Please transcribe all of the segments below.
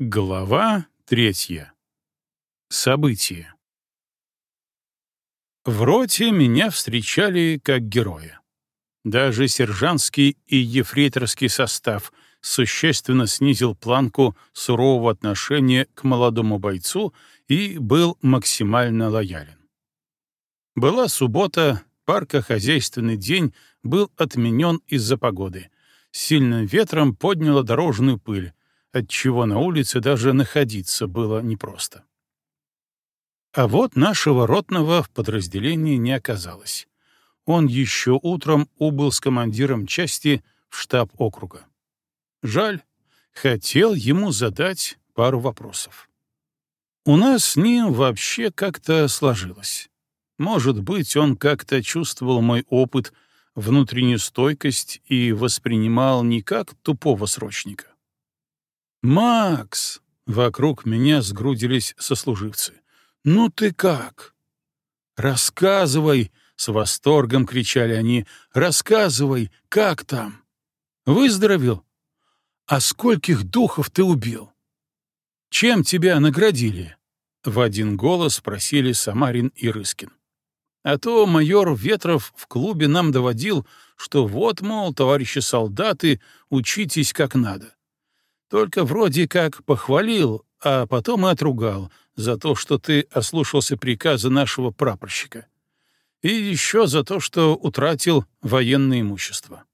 Глава третья. События. В роте меня встречали как героя. Даже сержантский и ефрейторский состав существенно снизил планку сурового отношения к молодому бойцу и был максимально лоялен. Была суббота, паркохозяйственный день был отменен из-за погоды. Сильным ветром подняло дорожную пыль, отчего на улице даже находиться было непросто. А вот нашего ротного в подразделении не оказалось. Он еще утром убыл с командиром части в штаб округа. Жаль, хотел ему задать пару вопросов. У нас с ним вообще как-то сложилось. Может быть, он как-то чувствовал мой опыт, внутреннюю стойкость и воспринимал не как тупого срочника. «Макс!» — вокруг меня сгрудились сослуживцы. «Ну ты как?» «Рассказывай!» — с восторгом кричали они. «Рассказывай, как там?» «Выздоровел? А скольких духов ты убил?» «Чем тебя наградили?» — в один голос спросили Самарин и Рыскин. А то майор Ветров в клубе нам доводил, что вот, мол, товарищи солдаты, учитесь как надо. Только вроде как похвалил, а потом и отругал за то, что ты ослушался приказа нашего прапорщика. И еще за то, что утратил военное имущество.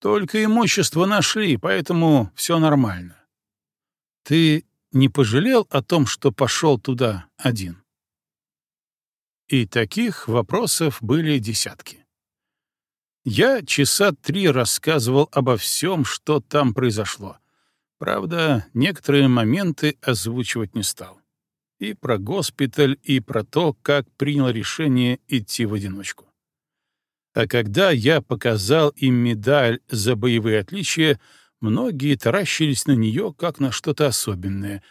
Только имущество нашли, поэтому все нормально. Ты не пожалел о том, что пошел туда один? И таких вопросов были десятки. Я часа три рассказывал обо всем, что там произошло, Правда, некоторые моменты озвучивать не стал. И про госпиталь, и про то, как принял решение идти в одиночку. А когда я показал им медаль за боевые отличия, многие таращились на нее как на что-то особенное,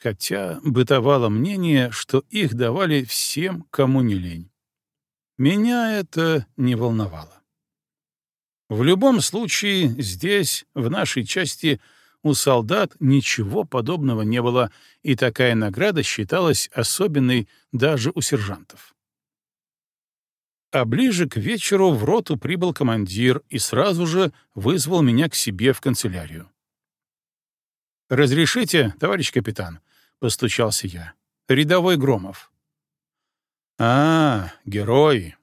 хотя бытовало мнение, что их давали всем, кому не лень. Меня это не волновало. В любом случае, здесь, в нашей части, у солдат ничего подобного не было, и такая награда считалась особенной даже у сержантов. А ближе к вечеру в роту прибыл командир и сразу же вызвал меня к себе в канцелярию. «Разрешите, товарищ капитан?» — постучался я. «Рядовой Громов». «А, герой!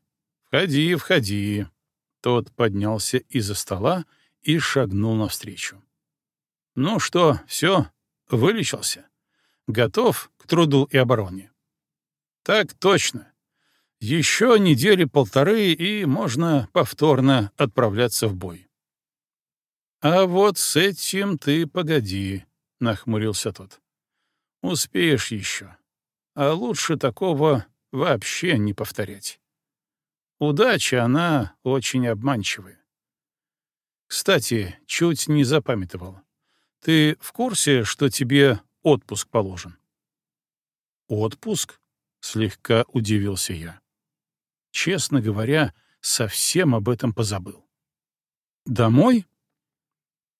Входи, входи!» Тот поднялся из-за стола и шагнул навстречу. Ну что, все, вылечился? Готов к труду и обороне? Так точно. Еще недели полторы, и можно повторно отправляться в бой. А вот с этим ты погоди, — нахмурился тот. Успеешь еще. А лучше такого вообще не повторять. Удача, она очень обманчивая. Кстати, чуть не запамятовал. Ты в курсе, что тебе отпуск положен? Отпуск? Слегка удивился я. Честно говоря, совсем об этом позабыл. Домой?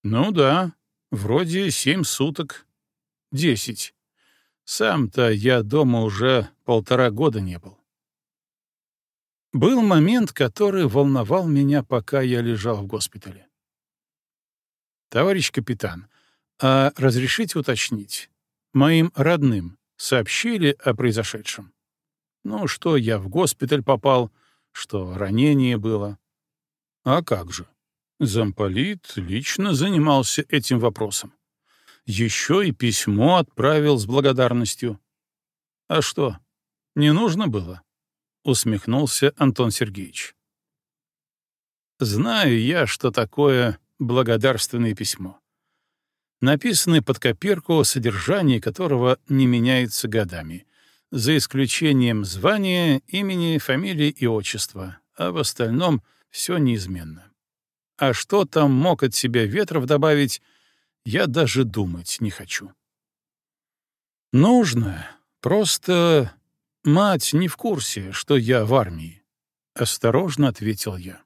Ну да, вроде семь суток. Десять. Сам-то я дома уже полтора года не был. Был момент, который волновал меня, пока я лежал в госпитале. «Товарищ капитан, а разрешите уточнить? Моим родным сообщили о произошедшем? Ну, что я в госпиталь попал, что ранение было. А как же? Замполит лично занимался этим вопросом. Еще и письмо отправил с благодарностью. А что, не нужно было? Усмехнулся Антон Сергеевич. Знаю я, что такое благодарственное письмо написанный под копирку, содержание которого не меняется годами, за исключением звания, имени, фамилии и отчества, а в остальном все неизменно. А что там мог от себя Ветров добавить, я даже думать не хочу. Нужно. Просто мать не в курсе, что я в армии. Осторожно ответил я.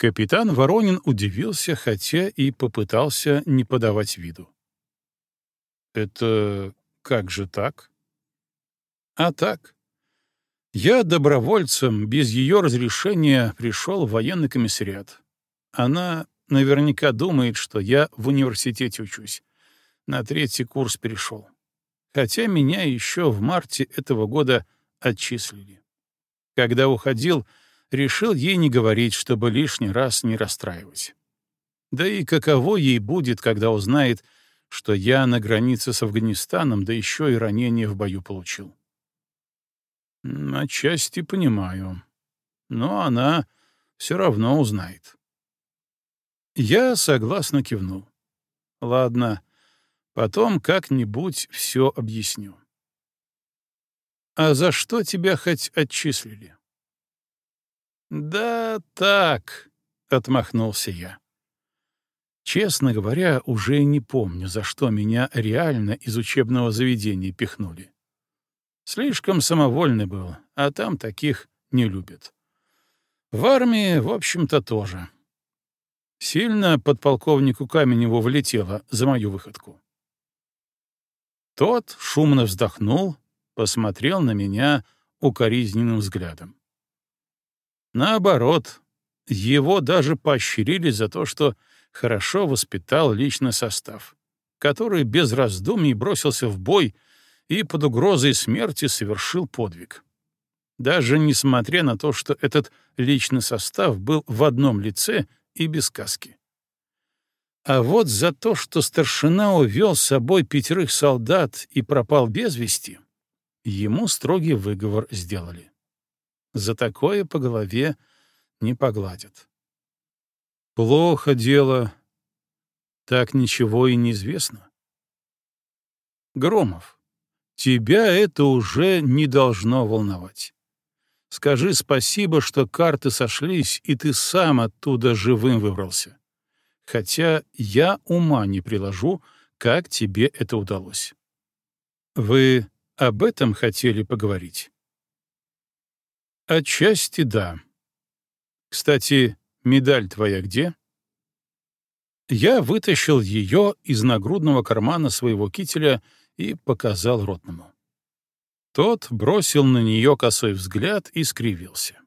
Капитан Воронин удивился, хотя и попытался не подавать виду. Это как же так? А так. Я добровольцем, без ее разрешения, пришел в военный комиссариат. Она наверняка думает, что я в университете учусь. На третий курс перешел. Хотя меня еще в марте этого года отчислили. Когда уходил, решил ей не говорить, чтобы лишний раз не расстраивать. Да и каково ей будет, когда узнает, что я на границе с Афганистаном, да еще и ранение в бою получил. Отчасти понимаю. Но она все равно узнает. Я согласно кивнул. Ладно, потом как-нибудь все объясню. А за что тебя хоть отчислили? Да так, отмахнулся я. Честно говоря, уже не помню, за что меня реально из учебного заведения пихнули. Слишком самовольный был, а там таких не любят. В армии, в общем-то, тоже. Сильно подполковнику Каменеву влетело за мою выходку. Тот шумно вздохнул, посмотрел на меня укоризненным взглядом. Наоборот, его даже поощрили за то, что хорошо воспитал личный состав, который без раздумий бросился в бой — и под угрозой смерти совершил подвиг. Даже несмотря на то, что этот личный состав был в одном лице и без каски. А вот за то, что старшина увел с собой пятерых солдат и пропал без вести, ему строгий выговор сделали. За такое по голове не погладят. Плохо дело. Так ничего и не известно. Громов, Тебя это уже не должно волновать. Скажи спасибо, что карты сошлись, и ты сам оттуда живым выбрался. Хотя я ума не приложу, как тебе это удалось. Вы об этом хотели поговорить? Отчасти да. Кстати, медаль твоя где? Я вытащил ее из нагрудного кармана своего кителя и показал ротному. Тот бросил на нее косой взгляд и скривился.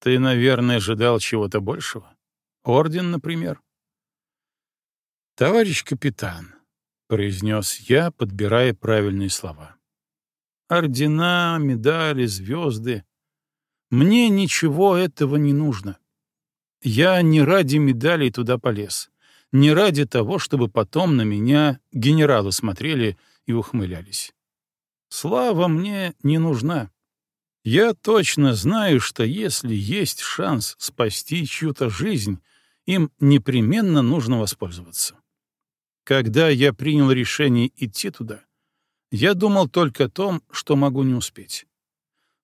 «Ты, наверное, ожидал чего-то большего? Орден, например?» «Товарищ капитан», — произнес я, подбирая правильные слова. «Ордена, медали, звезды. Мне ничего этого не нужно. Я не ради медалей туда полез не ради того, чтобы потом на меня генералы смотрели и ухмылялись. Слава мне не нужна. Я точно знаю, что если есть шанс спасти чью-то жизнь, им непременно нужно воспользоваться. Когда я принял решение идти туда, я думал только о том, что могу не успеть.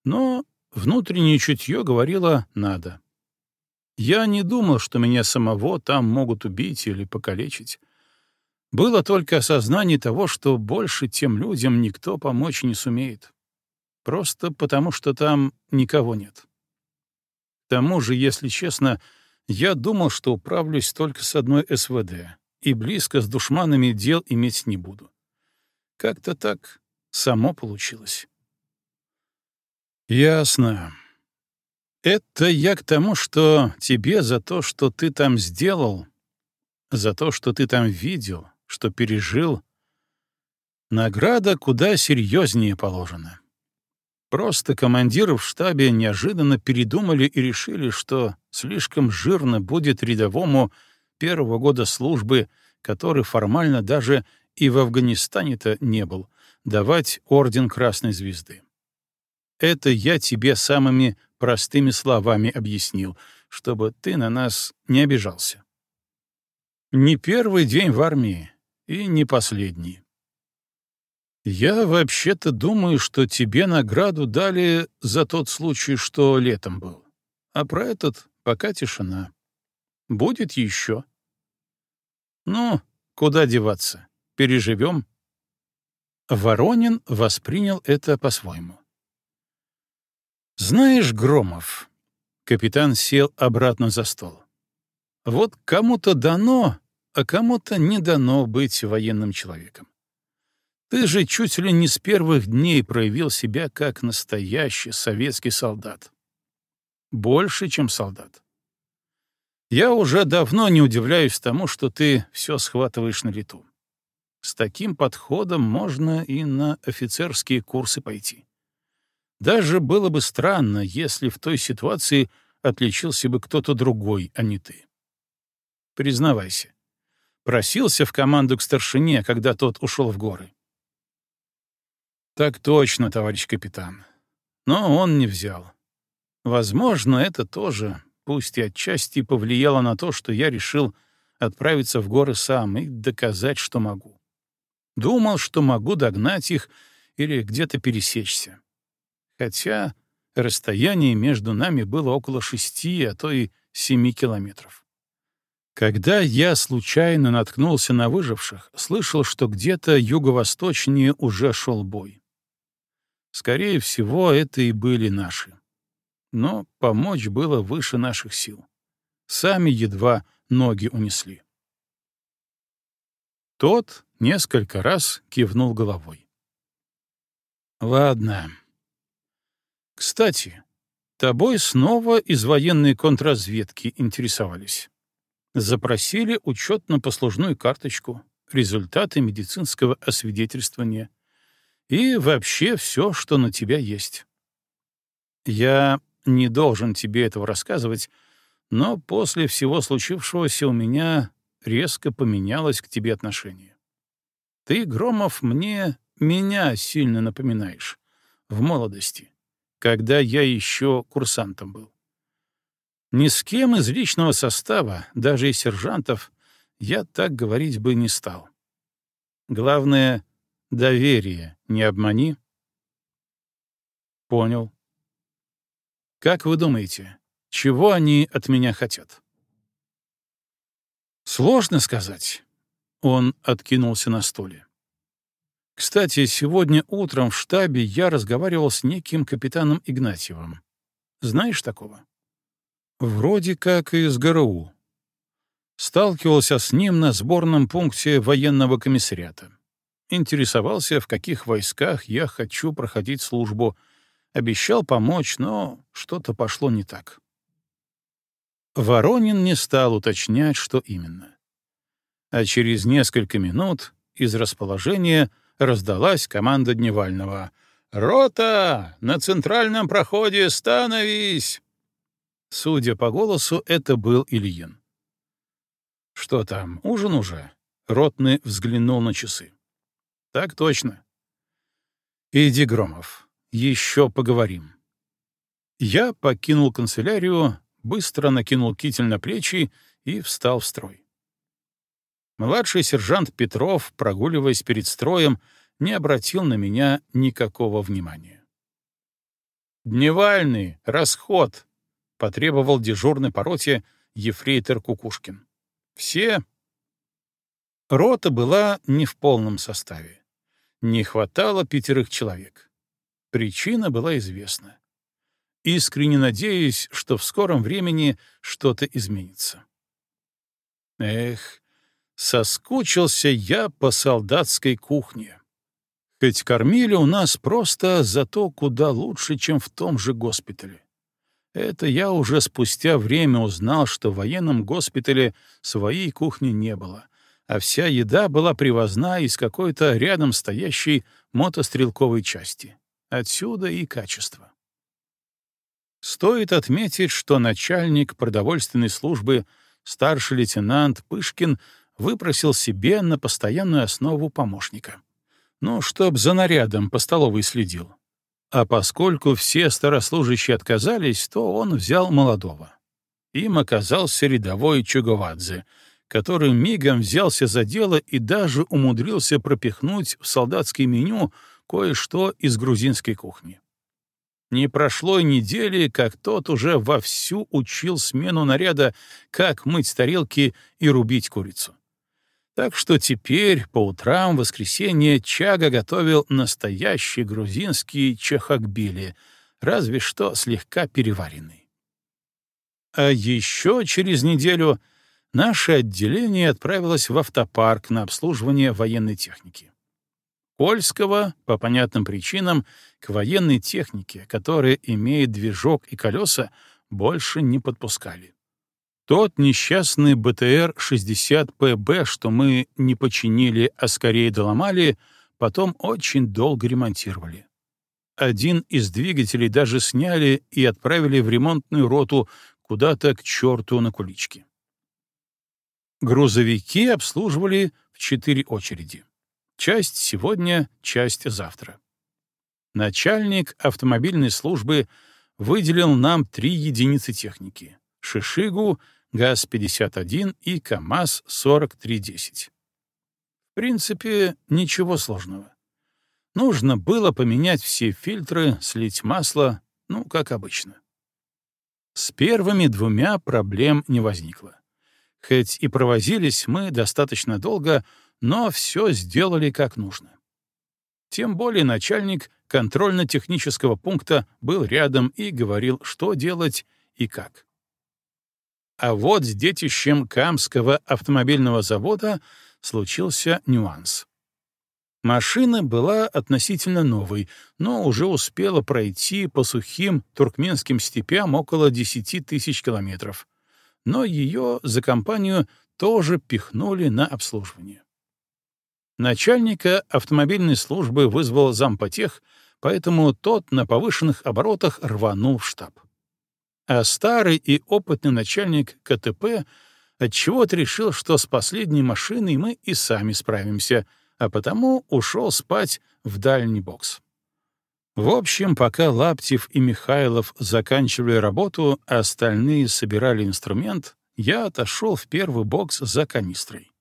Но внутреннее чутье говорило «надо». Я не думал, что меня самого там могут убить или покалечить. Было только осознание того, что больше тем людям никто помочь не сумеет. Просто потому, что там никого нет. К тому же, если честно, я думал, что управлюсь только с одной СВД и близко с душманами дел иметь не буду. Как-то так само получилось. Ясно. Это я к тому, что тебе за то, что ты там сделал, за то, что ты там видел, что пережил, награда куда серьезнее положена. Просто командиры в штабе неожиданно передумали и решили, что слишком жирно будет рядовому первого года службы, который формально даже и в Афганистане-то не был, давать орден Красной Звезды. Это я тебе самыми простыми словами объяснил, чтобы ты на нас не обижался. Не первый день в армии и не последний. Я вообще-то думаю, что тебе награду дали за тот случай, что летом был. А про этот пока тишина. Будет еще. Ну, куда деваться? Переживем. Воронин воспринял это по-своему. «Знаешь, Громов...» — капитан сел обратно за стол. «Вот кому-то дано, а кому-то не дано быть военным человеком. Ты же чуть ли не с первых дней проявил себя как настоящий советский солдат. Больше, чем солдат. Я уже давно не удивляюсь тому, что ты все схватываешь на лету. С таким подходом можно и на офицерские курсы пойти. Даже было бы странно, если в той ситуации отличился бы кто-то другой, а не ты. Признавайся. Просился в команду к старшине, когда тот ушел в горы. Так точно, товарищ капитан. Но он не взял. Возможно, это тоже, пусть и отчасти, повлияло на то, что я решил отправиться в горы сам и доказать, что могу. Думал, что могу догнать их или где-то пересечься. Хотя расстояние между нами было около шести, а то и семи километров. Когда я случайно наткнулся на выживших, слышал, что где-то юго-восточнее уже шел бой. Скорее всего, это и были наши. Но помочь было выше наших сил. Сами едва ноги унесли. Тот несколько раз кивнул головой. «Ладно. Кстати, тобой снова из военной контрразведки интересовались. Запросили учетно-послужную карточку, результаты медицинского освидетельствования — и вообще все, что на тебя есть. Я не должен тебе этого рассказывать, но после всего случившегося у меня резко поменялось к тебе отношение. Ты, Громов, мне меня сильно напоминаешь в молодости, когда я еще курсантом был. Ни с кем из личного состава, даже и сержантов, я так говорить бы не стал. Главное Доверие не обмани. Понял. Как вы думаете, чего они от меня хотят? Сложно сказать. Он откинулся на стуле. Кстати, сегодня утром в штабе я разговаривал с неким капитаном Игнатьевым. Знаешь такого? Вроде как из ГРУ. Сталкивался с ним на сборном пункте военного комиссариата интересовался, в каких войсках я хочу проходить службу, обещал помочь, но что-то пошло не так. Воронин не стал уточнять, что именно. А через несколько минут из расположения раздалась команда Дневального. «Рота! На центральном проходе становись!» Судя по голосу, это был Ильин. «Что там, ужин уже?» Ротный взглянул на часы. Так точно. Иди, Громов, еще поговорим. Я покинул канцелярию, быстро накинул китель на плечи и встал в строй. Младший сержант Петров, прогуливаясь перед строем, не обратил на меня никакого внимания. «Дневальный, расход!» — потребовал дежурный по роте ефрейтор Кукушкин. «Все?» Рота была не в полном составе. Не хватало пятерых человек. Причина была известна. Искренне надеюсь, что в скором времени что-то изменится. Эх, соскучился я по солдатской кухне. Хоть кормили у нас просто зато куда лучше, чем в том же госпитале. Это я уже спустя время узнал, что в военном госпитале своей кухни не было, а вся еда была привозна из какой-то рядом стоящей мотострелковой части. Отсюда и качество. Стоит отметить, что начальник продовольственной службы, старший лейтенант Пышкин, выпросил себе на постоянную основу помощника. Ну, чтоб за нарядом по столовой следил. А поскольку все старослужащие отказались, то он взял молодого. Им оказался рядовой Чуговадзе — который мигом взялся за дело и даже умудрился пропихнуть в солдатское меню кое-что из грузинской кухни. Не прошло и недели, как тот уже вовсю учил смену наряда, как мыть тарелки и рубить курицу. Так что теперь по утрам в воскресенье Чага готовил настоящий грузинский чахакбили, разве что слегка переваренный. А еще через неделю — наше отделение отправилось в автопарк на обслуживание военной техники. Польского, по понятным причинам, к военной технике, которая имеет движок и колеса, больше не подпускали. Тот несчастный БТР-60ПБ, что мы не починили, а скорее доломали, потом очень долго ремонтировали. Один из двигателей даже сняли и отправили в ремонтную роту куда-то к черту на куличке. Грузовики обслуживали в четыре очереди. Часть сегодня, часть завтра. Начальник автомобильной службы выделил нам три единицы техники — Шишигу, ГАЗ-51 и КАМАЗ-4310. В принципе, ничего сложного. Нужно было поменять все фильтры, слить масло, ну, как обычно. С первыми двумя проблем не возникло. Хоть и провозились мы достаточно долго, но все сделали как нужно. Тем более начальник контрольно-технического пункта был рядом и говорил, что делать и как. А вот с детищем Камского автомобильного завода случился нюанс. Машина была относительно новой, но уже успела пройти по сухим туркменским степям около 10 тысяч километров. Но ее за компанию тоже пихнули на обслуживание. Начальника автомобильной службы вызвал зампотех, поэтому тот на повышенных оборотах рванул в штаб а старый и опытный начальник КТП отчего-то решил, что с последней машиной мы и сами справимся, а потому ушел спать в дальний бокс. В общем, пока Лаптев и Михайлов заканчивали работу, а остальные собирали инструмент, я отошел в первый бокс за канистрой.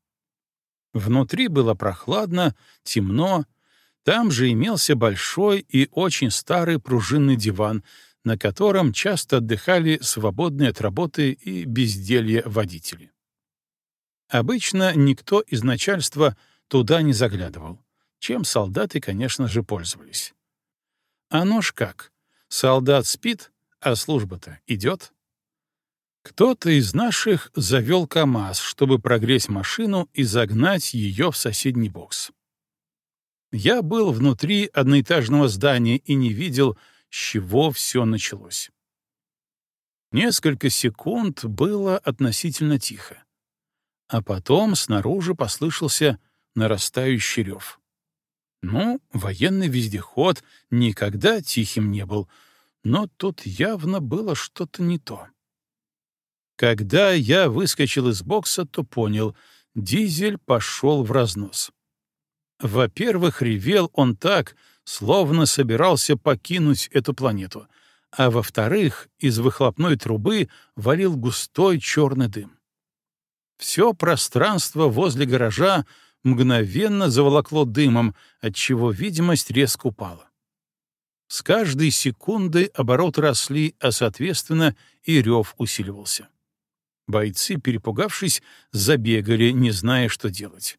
Внутри было прохладно, темно, там же имелся большой и очень старый пружинный диван — на котором часто отдыхали свободные от работы и безделья водители. Обычно никто из начальства туда не заглядывал, чем солдаты, конечно же, пользовались. Оно ж как, солдат спит, а служба-то идет. Кто-то из наших завел КАМАЗ, чтобы прогреть машину и загнать ее в соседний бокс. Я был внутри одноэтажного здания и не видел, с чего все началось. Несколько секунд было относительно тихо. А потом снаружи послышался нарастающий рев. Ну, военный вездеход никогда тихим не был, но тут явно было что-то не то. Когда я выскочил из бокса, то понял — дизель пошел в разнос. Во-первых, ревел он так, словно собирался покинуть эту планету, а во-вторых, из выхлопной трубы валил густой черный дым. Все пространство возле гаража мгновенно заволокло дымом, отчего видимость резко упала. С каждой секундой обороты росли, а, соответственно, и рев усиливался. Бойцы, перепугавшись, забегали, не зная, что делать.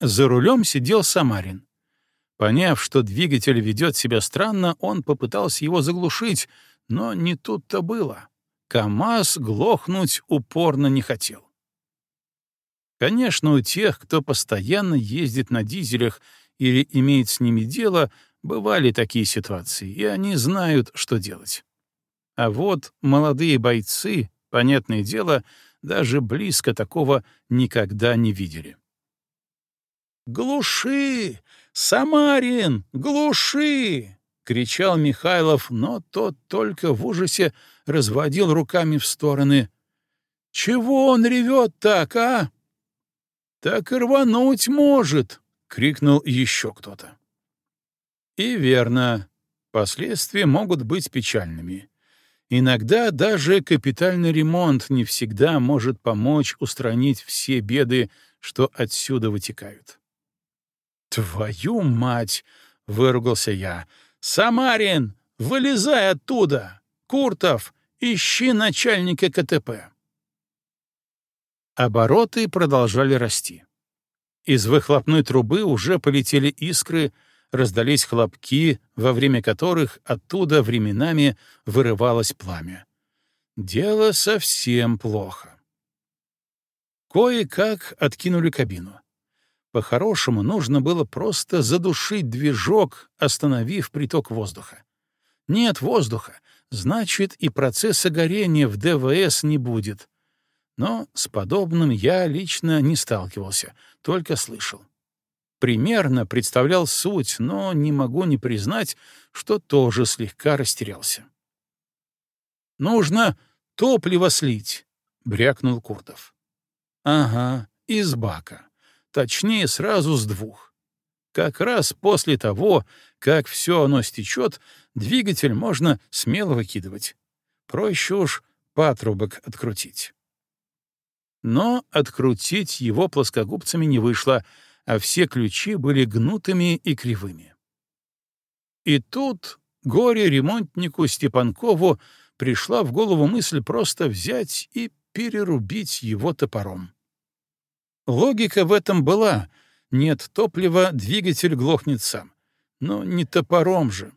За рулем сидел Самарин. Поняв, что двигатель ведет себя странно, он попытался его заглушить, но не тут-то было. КамАЗ глохнуть упорно не хотел. Конечно, у тех, кто постоянно ездит на дизелях или имеет с ними дело, бывали такие ситуации, и они знают, что делать. А вот молодые бойцы, понятное дело, даже близко такого никогда не видели. «Глуши! Самарин! Глуши!» — кричал Михайлов, но тот только в ужасе разводил руками в стороны. «Чего он ревет так, а?» «Так рвануть может!» — крикнул еще кто-то. И верно, последствия могут быть печальными. Иногда даже капитальный ремонт не всегда может помочь устранить все беды, что отсюда вытекают. «Твою мать!» — выругался я. «Самарин, вылезай оттуда! Куртов, ищи начальника КТП!» Обороты продолжали расти. Из выхлопной трубы уже полетели искры, раздались хлопки, во время которых оттуда временами вырывалось пламя. Дело совсем плохо. Кое-как откинули кабину. По-хорошему, нужно было просто задушить движок, остановив приток воздуха. Нет воздуха, значит, и процесса горения в ДВС не будет. Но с подобным я лично не сталкивался, только слышал. Примерно представлял суть, но не могу не признать, что тоже слегка растерялся. «Нужно топливо слить», — брякнул Куртов. «Ага, из бака. Точнее, сразу с двух. Как раз после того, как все оно стечет, двигатель можно смело выкидывать. Проще уж патрубок открутить. Но открутить его плоскогубцами не вышло, а все ключи были гнутыми и кривыми. И тут горе-ремонтнику Степанкову пришла в голову мысль просто взять и перерубить его топором. Логика в этом была. Нет топлива, двигатель глохнет сам. Но не топором же.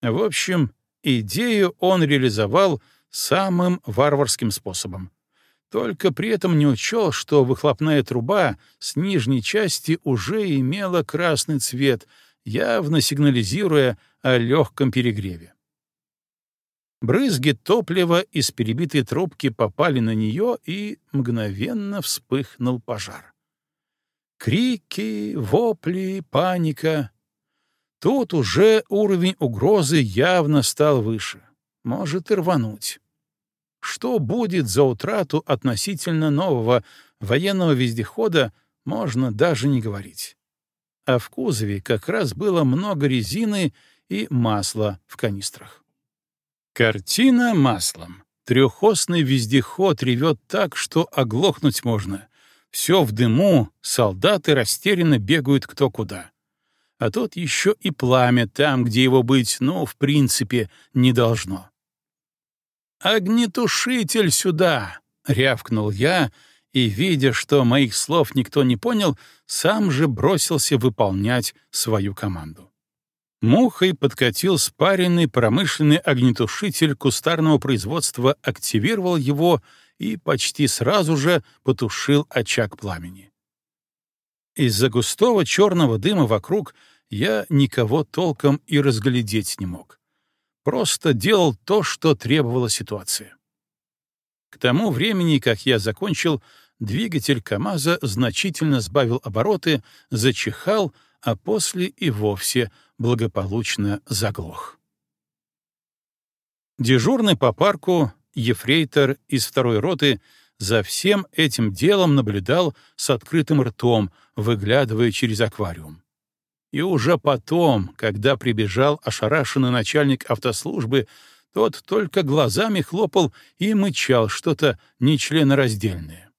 В общем, идею он реализовал самым варварским способом. Только при этом не учел, что выхлопная труба с нижней части уже имела красный цвет, явно сигнализируя о легком перегреве. Брызги топлива из перебитой трубки попали на нее, и мгновенно вспыхнул пожар. Крики, вопли, паника. Тут уже уровень угрозы явно стал выше. Может и рвануть. Что будет за утрату относительно нового военного вездехода, можно даже не говорить. А в кузове как раз было много резины и масла в канистрах. Картина маслом. Трехосный вездеход ревет так, что оглохнуть можно. Все в дыму, солдаты растерянно бегают кто куда а тут еще и пламя там, где его быть, ну, в принципе, не должно. «Огнетушитель сюда!» — рявкнул я, и, видя, что моих слов никто не понял, сам же бросился выполнять свою команду. Мухой подкатил спаренный промышленный огнетушитель кустарного производства, активировал его и почти сразу же потушил очаг пламени. Из-за густого черного дыма вокруг я никого толком и разглядеть не мог. Просто делал то, что требовала ситуация. К тому времени, как я закончил, двигатель КамАЗа значительно сбавил обороты, зачихал, а после и вовсе благополучно заглох. Дежурный по парку, ефрейтор из второй роты, за всем этим делом наблюдал с открытым ртом, выглядывая через аквариум. И уже потом, когда прибежал ошарашенный начальник автослужбы, тот только глазами хлопал и мычал что-то нечленораздельное.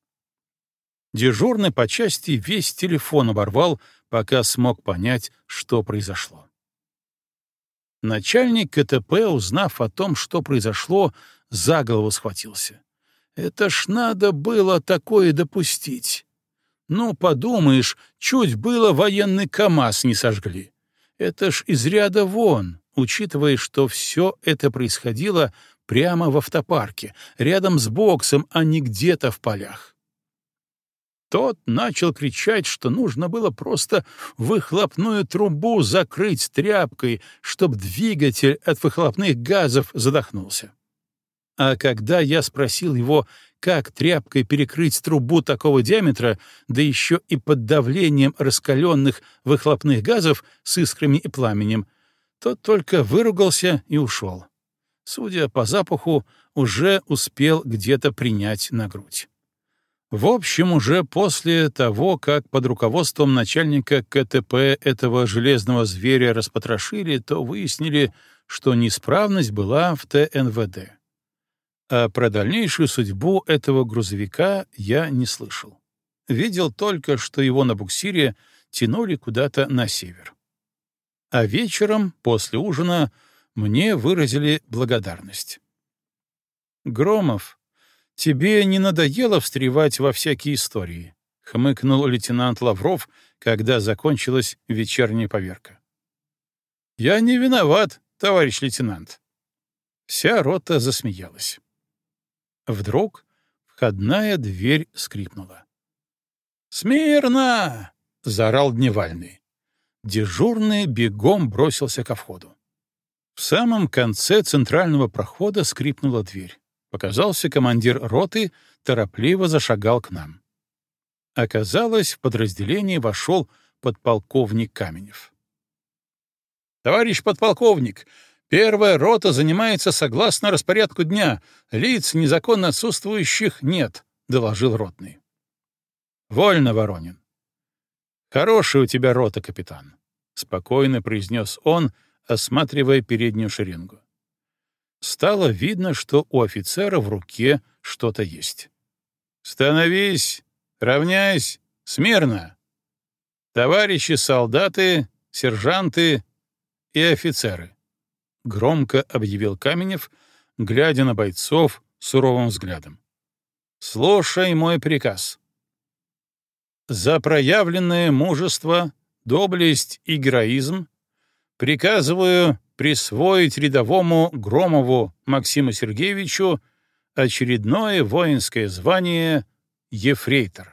Дежурный по части весь телефон оборвал, пока смог понять, что произошло. Начальник КТП, узнав о том, что произошло, за голову схватился. Это ж надо было такое допустить. Ну, подумаешь, чуть было военный КАМАЗ не сожгли. Это ж из ряда вон, учитывая, что все это происходило прямо в автопарке, рядом с боксом, а не где-то в полях. Тот начал кричать, что нужно было просто выхлопную трубу закрыть тряпкой, чтобы двигатель от выхлопных газов задохнулся. А когда я спросил его, как тряпкой перекрыть трубу такого диаметра, да еще и под давлением раскаленных выхлопных газов с искрами и пламенем, тот только выругался и ушел. Судя по запаху, уже успел где-то принять на грудь. В общем, уже после того, как под руководством начальника КТП этого железного зверя распотрошили, то выяснили, что неисправность была в ТНВД а про дальнейшую судьбу этого грузовика я не слышал. Видел только, что его на буксире тянули куда-то на север. А вечером, после ужина, мне выразили благодарность. «Громов, тебе не надоело встревать во всякие истории?» — хмыкнул лейтенант Лавров, когда закончилась вечерняя поверка. «Я не виноват, товарищ лейтенант». Вся рота засмеялась. Вдруг входная дверь скрипнула. «Смирно! — заорал Дневальный. Дежурный бегом бросился ко входу. В самом конце центрального прохода скрипнула дверь. Показался командир роты, торопливо зашагал к нам. Оказалось, в подразделение вошел подполковник Каменев. «Товарищ подполковник, первая рота занимается согласно распорядку дня. Лиц незаконно отсутствующих нет», — доложил ротный. «Вольно, Воронин». «Хорошая у тебя рота, капитан», — спокойно произнес он, осматривая переднюю шеренгу. Стало видно, что у офицера в руке что-то есть. «Становись! Равняйсь! Смирно! Товарищи солдаты, сержанты и офицеры!» — громко объявил Каменев, глядя на бойцов суровым взглядом. «Слушай мой приказ. За проявленное мужество, доблесть и героизм приказываю присвоить рядовому Громову Максиму Сергеевичу очередное воинское звание ефрейтор.